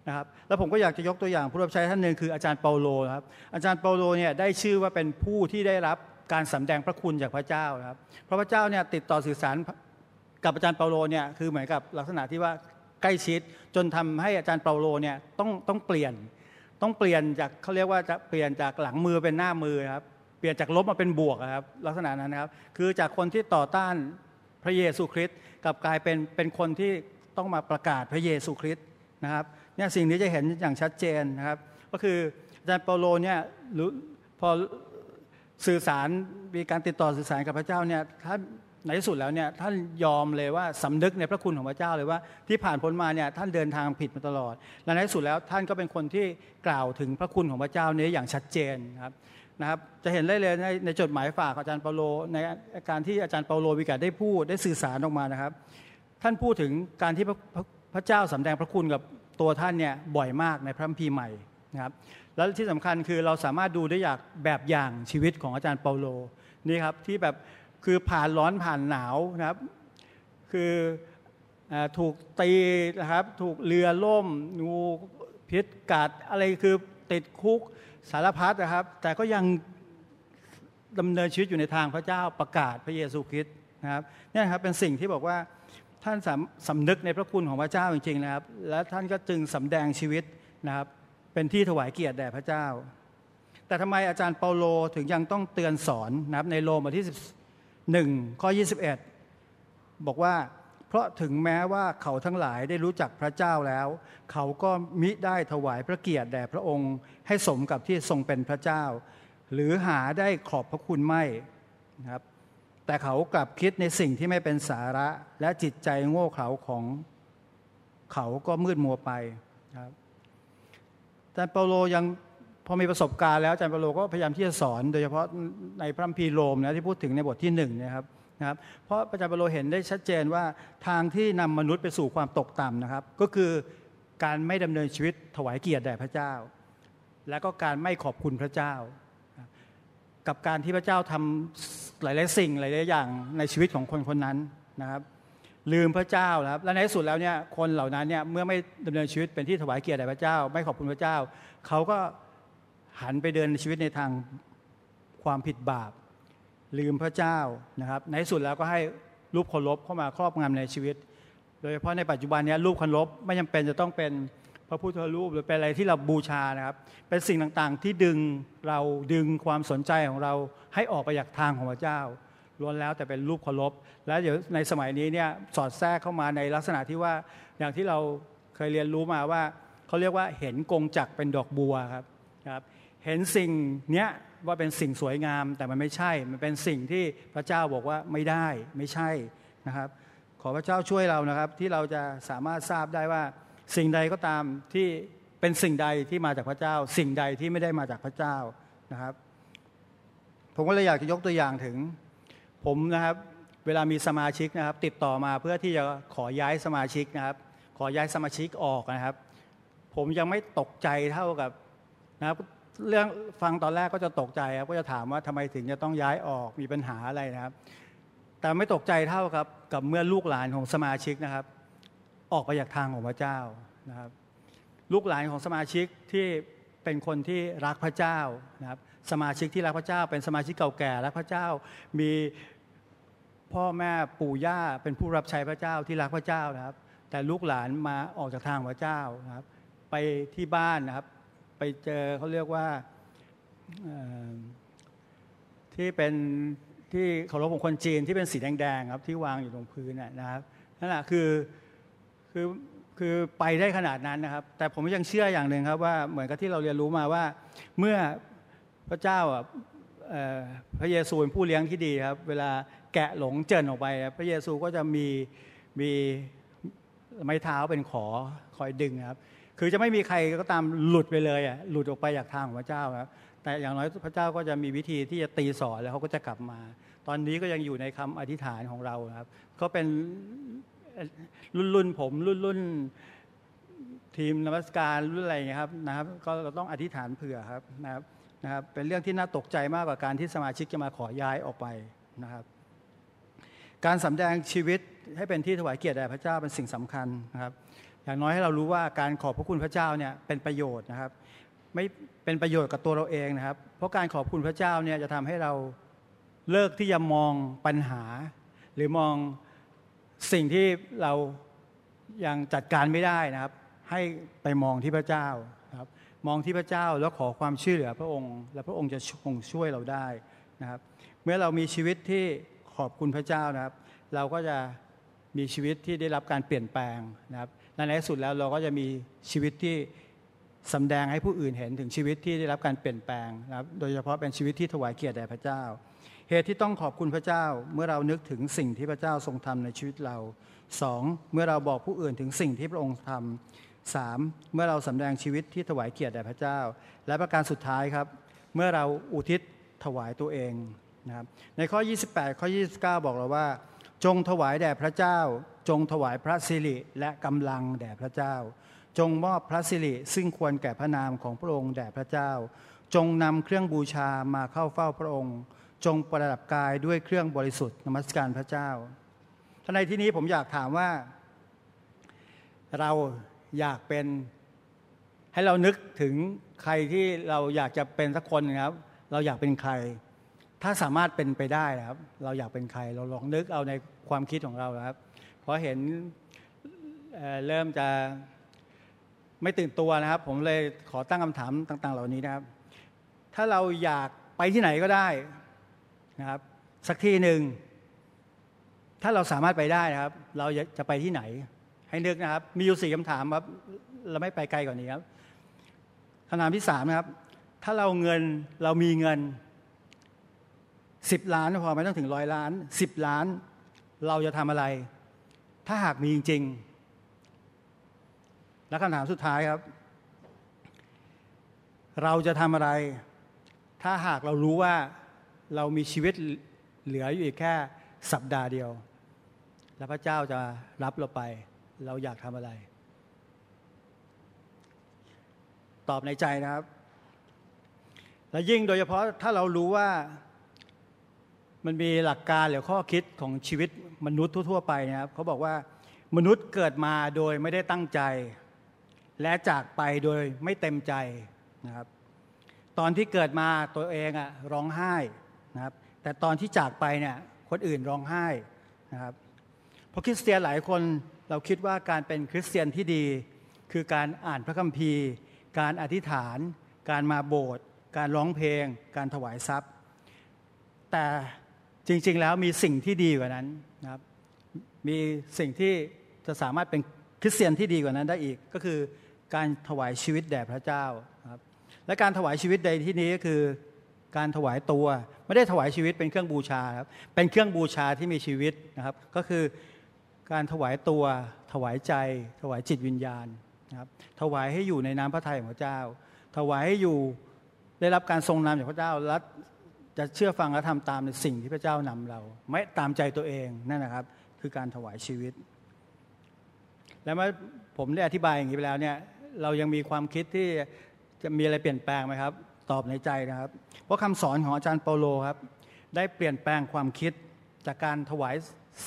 นะครับแล้วผมก็อยากจะยกตัวอย่างผู้รับใช้ท่านหนึ่งคืออาจารย์เปาโลครับอาจารย์เปาโลเนี่ยได้ชื่อว่าเป็นผู้ที่ได้รับการสำแดงพระคุณจากพระเจ้าครับเพราะพระเจ้าเนี่ยติดต่อสื่อสารกับอาจารย์เปาโลเนี่ยคือเหมือนกับลักษณะที่ว่าใกล้ชิดจนทำให้อาจารย์เปาโลเนี่ยต้องต้องเปลี่ยน ต้องเปลี่ยนจากเขาเรียกว่าจะเปลี่ยนจากหลังมือเป็นหน้ามือครับเปลี่ยนจากลบมาเป็นบวกครับลักษณะนั้นนะครับคือจากคนที่ต่อต้านพระเยซูคริสต์กับกลายเป็นเป็นคนที่ ต้องมาประกาศพระเยซูคริสต์นะครับเนี่ยสิ่งนี้จะเห็นอย่างชัดเจนนะครับ ก็คืออาจารย์เปาโลเนี่ยพอสื่อสารมีการติดต่อสื่อสารกับพระเจ้าเนี่ยท่านในที่สุดแล้วเนี่ยท่านยอมเลยว่าสำนึกในพระคุณของพระเจ้าเลยว่าที่ผ่านพ้นมาเนี่ยท่านเดินทางผิดมาตลอด และในที่สุดแล้วท่านก็เป็นคนที่กล่าวถึงพระคุณของพระเจ้านี้อย่างชัดเจนครับนะครับจะเห็นได้เลยในในจดหมายฝากอาจารย์เปาโลในการที่อาจารย์เปาโลวิกาได้พูดได้สื่อสารออกมานะครับ ท่านพูดถึงการที่พระพระเจ้าสำแดงพระคุณกับตัวท่านเนี่ยบ่อยมากในพระคัมภีร์ใหม่นะครับแล้วที่สำคัญคือเราสามารถดูได้จากแบบอย่างชีวิตของอาจารย์เปาโลนี่ครับที่แบบคือผ่านร้อนผ่านหนาวนะครับ คือถูกตีนะครับถูกเรือล่มงูพิษกัดอะไรคือติดคุกสารพัดนะครับ แต่ก็ยังดำเนินชีวิตอยู่ในทางพระเจ้าประกาศพระเยซูคริสต์นะครับนี่ครับเป็นสิ่งที่บอกว่า ท่านสำนึกในพระคุณของพระเจ้าจริงๆนะครับ และท่านก็จึงสำแดงชีวิตนะครับ เป็นที่ถวายเกียรติแด่พระเจ้า แต่ทำไมอาจารย์เปาโลถึงยังต้องเตือนสอนนะครับในโรมบทที่1ข้อ 21 บอกว่าเพราะถึงแม้ว่าเขาทั้งหลายได้รู้จักพระเจ้าแล้ว เขาก็มิได้ถวายพระเกียรติแด่พระองค์ ให้สมกับที่ทรงเป็นพระเจ้า หรือหาได้ขอบพระคุณไม่นะครับ แต่เขากลับคิดในสิ่งที่ไม่เป็นสาระ และจิตใจโง่เขลาของเขาก็มืดมัวไปครับอาจารย์เปาโลยังพอมีประสบการณ์แล้วอาจารย์เปาโลก็พยายามที่จะสอน โดยเฉพาะในพระคัมภีร์โรมนะที่พูดถึงในบทที่หนึ่งนะครับนะครับ เพราะอาจารย์เปาโลเห็นได้ชัดเจนว่าทางที่นำมนุษย์ไปสู่ความตกต่ำนะครับ ก็คือการไม่ดำเนินชีวิตถวายเกียรติแด่พระเจ้า และก็การไม่ขอบคุณพระเจ้า กับการที่พระเจ้าทำหลาย ๆ สิ่งหลาย ๆ อย่างในชีวิตของคนคนนั้นนะครับ ลืมพระเจ้าครับและในที่สุดแล้วเนี่ยคนเหล่านั้นเนี่ยเมื่อไม่ดำเนินชีวิตเป็นที่ถวายเกียรติแด่พระเจ้า ไม่ขอบคุณพระเจ้า เขาก็หันไปเดินชีวิตในทางความผิดบาป ลืมพระเจ้านะครับ ในที่สุดแล้วก็ให้รูปคนลบเข้ามาครอบงำในชีวิต โดยเฉพาะในปัจจุบันนี้รูปคนลบไม่จาเป็นจะต้องเป็น พระพุทธรูปหรือเป็นอะไรที่เราบูชานะครับ เป็นสิ่งต่างๆที่ดึงเราดึงความสนใจของเราให้ออกไปจากทางของพระเจ้าล้วนแล้วแต่เป็นรูปเคารพและเดี๋ยวในสมัยนี้เนี่ยสอดแทรกเข้ามาในลักษณะที่ว่าอย่างที่เราเคยเรียนรู้มาว่าเขาเรียกว่าเห็นกงจักเป็นดอกบัวครับครับ เห็นสิ่งเนี้ยว่าเป็นสิ่งสวยงาม แต่มันไม่ใช่มันเป็นสิ่งที่พระเจ้าบอกว่าไม่ได้ไม่ใช่นะครับ ขอพระเจ้าช่วยเรานะครับที่เราจะสามารถทราบได้ว่า สิ่งใดก็ตามที่เป็นสิ่งใดที่มาจากพระเจ้า สิ่งใดที่ไม่ได้มาจากพระเจ้านะครับ ผมก็เลยอยากจะยกตัวอย่างถึง ผมนะครับ เวลามีสมาชิกนะครับ ติดต่อมาเพื่อที่จะขอย้ายสมาชิกนะครับ ขอย้ายสมาชิกออกนะครับ ผมยังไม่ตกใจเท่ากับนะครับเรื่องฟังตอนแรกก็จะตกใจครับก็จะถามว่าทำไมถึงจะต้องย้ายออกมีปัญหาอะไรนะครับ แต่ไม่ตกใจเท่าครับกับเมื่อลูกหลานของสมาชิกนะครับ ออกไปจากทางของพระเจ้านะครับลูกหลานของสมาชิกที่เป็นคนที่รักพระเจ้านะครับสมาชิกที่รักพระเจ้า เป็นสมาชิกเก่าแก่รักพระเจ้า มีพ่อแม่ปู่ย่าเป็นผู้รับใช้พระเจ้าที่รักพระเจ้านะครับ แต่ลูกหลานมาออกจากทางพระเจ้านะครับ ไปที่บ้านนะครับ ไปเจอเขาเรียกว่าที่เป็นที่เคารพของคนจีนที่เป็นสีแดงๆครับที่วางอยู่ตรงพื้นนะครับนั่นแหละคือ คือคือไปได้ขนาดนั้นนะครับ แต่ผมยังเชื่ออย่างหนึ่งครับว่าเหมือนกับที่เราเรียนรู้มาว่า เมื่อพระเจ้าพระเยซูเป็นผู้เลี้ยงที่ดีครับ เวลาแกะหลงเจินออกไป พระเยซูก็จะมีมีไม้เท้าเป็นขอคอยดึงครับ คือจะไม่มีใครก็ตามหลุดไปเลยอะหลุดออกไปจากทางของพระเจ้าครับแต่อย่างน้อยพระเจ้าก็จะมีวิธีที่จะตีสอนแล้วเขาก็จะกลับมา ตอนนี้ก็ยังอยู่ในคำอธิษฐานของเราครับเขาเป็น รุ่นรุ่นผมรุ่นรุ่นทีมนมัสการรุ่นอะไรเงี้ยครับนะครับ ก็เราต้องอธิษฐานเผื่อครับนะครับนะครับ เป็นเรื่องที่น่าตกใจมากกว่าการที่สมาชิกจะมาขอย้ายออกไปนะครับ การสำแดงชีวิตให้เป็นที่ถวายเกียรติแด่พระเจ้าเป็นสิ่งสำคัญนะครับ อย่างน้อยให้เรารู้ว่าการขอบพระคุณพระเจ้าเนี่ยเป็นประโยชน์นะครับ ไม่เป็นประโยชน์กับตัวเราเองนะครับ เพราะการขอบคุณพระเจ้าเนี่ยจะทำให้เราเลิกที่จะมองปัญหา หรือมอง สิ่งที่เรายังจัดการไม่ได้นะครับ ให้ไปมองที่พระเจ้าครับมองที่พระเจ้าแล้วขอความช่วยเหลือพระองค์ และพระองค์จะคงช่วยเราได้นะครับ เมื่อเรามีชีวิตที่ขอบคุณพระเจ้านะครับ เราก็จะมีชีวิตที่ได้รับการเปลี่ยนแปลงนะครับและในที่สุดแล้วเราก็จะมีชีวิตที่สำแดงให้ผู้อื่นเห็นถึงชีวิตที่ได้รับการเปลี่ยนแปลงนะครับ โดยเฉพาะเป็นชีวิตที่ถวายเกียรติแด่พระเจ้า เหตุที่ต้องขอบคุณพระเจ้าเมื่อเรานึกถึงสิ่งที่พระเจ้าทรงทำในชีวิตเราสองเมื่อเราบอกผู้อื่นถึงสิ่งที่พระองค์ทำสามเมื่อเราสำแดงชีวิตที่ถวายเกียรติแด่พระเจ้า และประการสุดท้ายครับ เมื่อเราอุทิศถวายตัวเองนะครับในข้อ 28 ข้อ 29 บอกเราว่า จงถวายแด่พระเจ้า จงถวายพระสิริและกำลังแด่พระเจ้า จงมอบพระสิริซึ่งควรแก่พระนามของพระองค์แด่พระเจ้า จงนำเครื่องบูชามาเข้าเฝ้าพระองค์ จงประดับกายด้วยเครื่องบริสุทธิ์นมัสการพระเจ้าท่านในที่นี้ผมอยากถามว่า เราอยากเป็นให้เรานึกถึงใครที่เราอยากจะเป็นสักคนนะครับ เราอยากเป็นใคร ถ้าสามารถเป็นไปได้นะครับ เราอยากเป็นใคร เราลองนึกเอาในความคิดของเรานะครับ เพราะเห็นเเริ่มจะไม่ตื่นตัวนะครับ ผมเลยขอตั้งคำถามต่าง ๆ เหล่านี้นะครับ ถ้าเราอยากไปที่ไหนก็ได้ นะครับ สักที่หนึ่ง ถ้าเราสามารถไปได้นะครับ เราจะไปที่ไหน ให้นึกนะครับ มีอยู่สี่คำถามครับ เราไม่ไปไกลกว่านี้ครับคำถามที่สามนะครับ ถ้าเราเงินเรามีเงินสิบล้านพอไม่ต้องถึงร้อยล้านสิบล้าน เราจะทำอะไร ถ้าหากมีจริงๆและคำถามสุดท้ายครับ เราจะทำอะไร ถ้าหากเรารู้ว่า เรามีชีวิตเหลืออยู่อีกแค่สัปดาห์เดียว แล้วพระเจ้าจะรับเราไป เราอยากทำอะไร ตอบในใจนะครับ และยิ่งโดยเฉพาะถ้าเรารู้ว่ามันมีหลักการหรือข้อคิดของชีวิตมนุษย์ทั่ว ๆ ไปนะครับเขาบอกว่ามนุษย์เกิดมาโดยไม่ได้ตั้งใจ และจากไปโดยไม่เต็มใจนะครับ ตอนที่เกิดมาตัวเองอะร้องไห้ นะครับ แต่ตอนที่จากไปเนี่ยคนอื่นร้องไห้นะครับ เพราะคริสเตียนหลายคนเราคิดว่าการเป็นคริสเตียนที่ดี คือการอ่านพระคัมภีร์ การอธิษฐาน การมาโบสถ์การร้องเพลง การถวายทรัพย์ แต่จริงๆแล้วมีสิ่งที่ดีกว่านั้นนะครับ มีสิ่งที่จะสามารถเป็นคริสเตียนที่ดีกว่านั้นได้อีกก็คือการถวายชีวิตแด่พระเจ้าครับและการถวายชีวิตในที่นี้ก็คือ การถวายตัว ไม่ได้ถวายชีวิตเป็นเครื่องบูชาครับเป็นเครื่องบูชาที่มีชีวิตนะครับ ก็คือการถวายตัว ถวายใจ ถวายจิตวิญญาณนะครับถวายให้อยู่ในน้ำพระทัยของพระเจ้า ถวายให้อยู่ได้รับการทรงนำจากพระเจ้าและจะเชื่อฟังและทำตามในสิ่งที่พระเจ้านำเรา ไม่ตามใจตัวเองนั่นนะครับ คือการถวายชีวิต แล้วเมื่อผมได้อธิบายอย่างนี้ไปแล้วเนี่ยเรายังมีความคิดที่จะมีอะไรเปลี่ยนแปลงไหมครับ ตอบในใจนะครับเพราะคำสอนของอาจารย์เปาโลครับ ได้เปลี่ยนแปลงความคิดจากการถวาย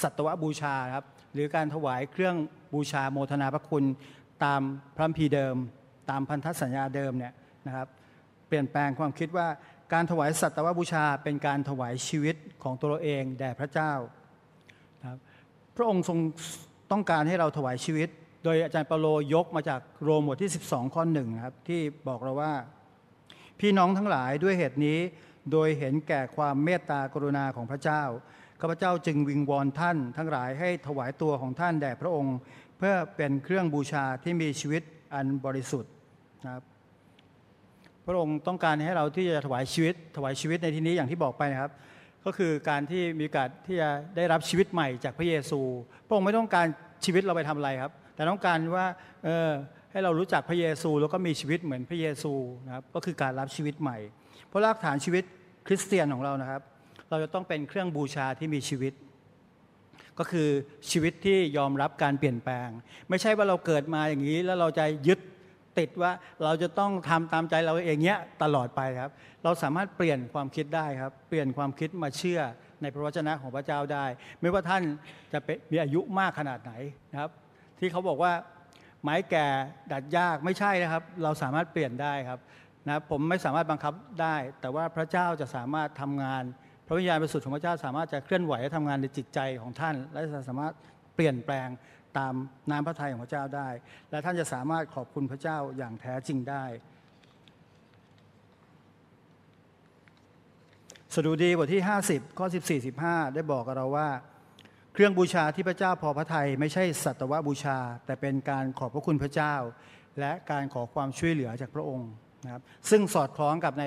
สัตวบูชาครับ หรือการถวายเครื่องบูชาโมทนาพระคุณตามพระคัมภีเดิม ตามพันธสัญญาเดิมเนี่ยนะครับ เปลี่ยนแปลงความคิดว่าการถวายสัตวบูชาเป็นการถวายชีวิตของตัวเราเองแด่พระเจ้านะครับพระองค์ทรงต้องการให้เราถวายชีวิต โดยอาจารย์เปาโลยกมาจากโรมบทที่ 12 ข้อหนึ่งครับที่บอกเราว่า พี่น้องทั้งหลายด้วยเหตุนี้ โดยเห็นแก่ความเมตตากรุณาของพระเจ้าข้าพเจ้าจึงวิงวอนท่านทั้งหลายให้ถวายตัวของท่านแด่พระองค์ เพื่อเป็นเครื่องบูชาที่มีชีวิตอันบริสุทธิ์นะครับพระองค์ต้องการให้เราที่จะถวายชีวิต ถวายชีวิตในที่นี้อย่างที่บอกไปนะครับ ก็คือการที่มีโอกาสที่จะได้รับชีวิตใหม่จากพระเยซู พระองค์ไม่ต้องการชีวิตเราไปทำอะไรครับ แต่ต้องการว่าเออ ให้เรารู้จักพระเยซูแล้วก็มีชีวิตเหมือนพระเยซูนะครับก็คือการรับชีวิตใหม่ เพราะรากฐานชีวิตคริสเตียนของเรานะครับ เราจะต้องเป็นเครื่องบูชาที่มีชีวิต ก็คือชีวิตที่ยอมรับการเปลี่ยนแปลง ไม่ใช่ว่าเราเกิดมาอย่างนี้ แล้วเราจะยึดติดว่าเราจะต้องทำตามใจเราเองเนี้ยตลอดไปครับ เราสามารถเปลี่ยนความคิดได้ครับ เปลี่ยนความคิดมาเชื่อในพระวจนะของพระเจ้าได้ ไม่ว่าท่านจะเป็นมีอายุมากขนาดไหนนะครับ ที่เขาบอกว่า ไม้แก่ดัดยากไม่ใช่นะครับ เราสามารถเปลี่ยนได้ครับนะผมไม่สามารถบังคับได้ แต่ว่าพระเจ้าจะสามารถทำงาน พระวิญญาณบริสุทธิ์ของพระเจ้าสามารถจะเคลื่อนไหวและทำงานในจิตใจของท่าน และจะสามารถเปลี่ยนแปลงตามน้ำพระทัยของพระเจ้าได้ และท่านจะสามารถขอบคุณพระเจ้าอย่างแท้จริงได้สดุดีบทที่ 50 ข้อ 14 15 ได้บอกกับเราว่า เครื่องบูชาที่พระเจ้าพอพระทัยไม่ใช่สัตวบูชา แต่เป็นการขอบพระคุณพระเจ้า และการขอความช่วยเหลือจากพระองค์นะครับซึ่งสอดคล้องกับใน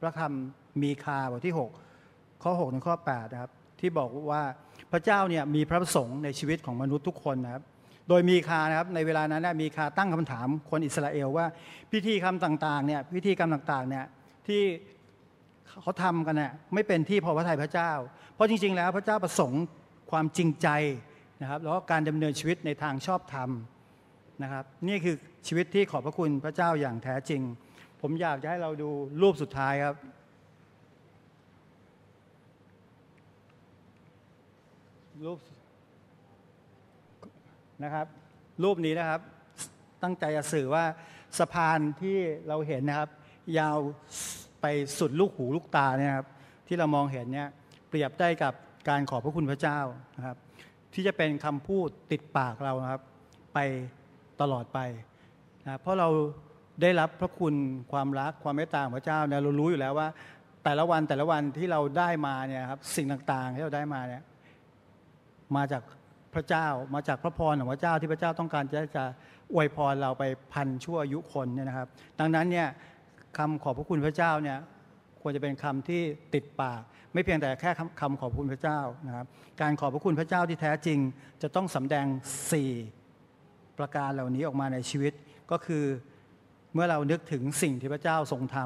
พระคำมีคาบทที่ 6 ข้อ6ถึงข้อ8นะครับที่บอกว่าพระเจ้าเนี่ยมีพระประสงค์ในชีวิตของมนุษย์ทุกคนนะครับโดยมีคานะครับในเวลานั้นนะมีคาตั้งคำถามคนอิสราเอลว่าพิธีกรรมต่างๆเนี่ยพิธีกรรมต่างๆเนี่ยที่เขาทำกันเนี่ยไม่เป็นที่พอพระทัยพระเจ้า เพราะจริง ๆ แล้วพระเจ้าประสงค์ ความจริงใจนะครับแล้วก็การดำเนินชีวิตในทางชอบธรรมนะครับ นี่คือชีวิตที่ขอบพระคุณพระเจ้าอย่างแท้จริง ผมอยากจะให้เราดูรูปสุดท้ายครับ รูปนะครับ รูปนี้นะครับ ตั้งใจจะสื่อว่าสะพานที่เราเห็นนะครับ ยาวไปสุดลูกหูลูกตาเนี่ยครับที่เรามองเห็นเนี่ยเปรียบได้กับ การขอบพระคุณพระเจ้านะครับ ที่จะเป็นคำพูดติดปากเรานะครับ ไปตลอดไปนะเพราะเราได้รับพระคุณความรักความเมตตาของพระเจ้าเนี่ยเรารู้อยู่แล้วว่า แต่ละวันแต่ละวันที่เราได้มาเนี่ยครับสิ่งต่างๆที่เราได้มาเนี่ยมาจากพระเจ้ามาจากพระพรของพระเจ้าที่พระเจ้าต้องการจะจะอวยพรเราไปพันชั่วอายุคนเนี่ยนะครับ ดังนั้นเนี่ยคำขอบพระคุณพระเจ้าเนี่ยควรจะเป็นคำที่ติดปาก ไม่เพียงแต่แค่คำขอบคุณพระเจ้านะครับการขอบพระคุณพระเจ้าที่แท้จริง จะต้องสำแดงสี่ประการเหล่านี้ออกมาในชีวิตก็คือเมื่อเรานึกถึงสิ่งที่พระเจ้าทรงท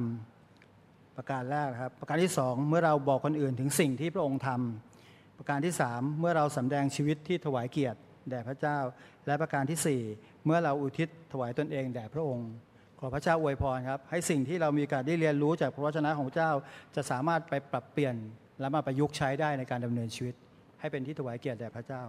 ำประการแรกนะครับ ประการที่สองเมื่อเราบอกคนอื่นถึงสิ่งที่พระองค์ทำประการที่สามเมื่อเราสำแดงชีวิตที่ถวายเกียรติแด่พระเจ้า และประการที่สี่เมื่อเราอุทิศถวายตนเองแด่พระองค์ ขอพระเจ้าอวยพรครับ ให้สิ่งที่เรามีการได้เรียนรู้จากพระวจนะของเจ้า จะสามารถไปปรับเปลี่ยนและมาประยุกต์ใช้ได้ในการดำเนินชีวิต ให้เป็นที่ถวายเกียรติแด่พระเจ้า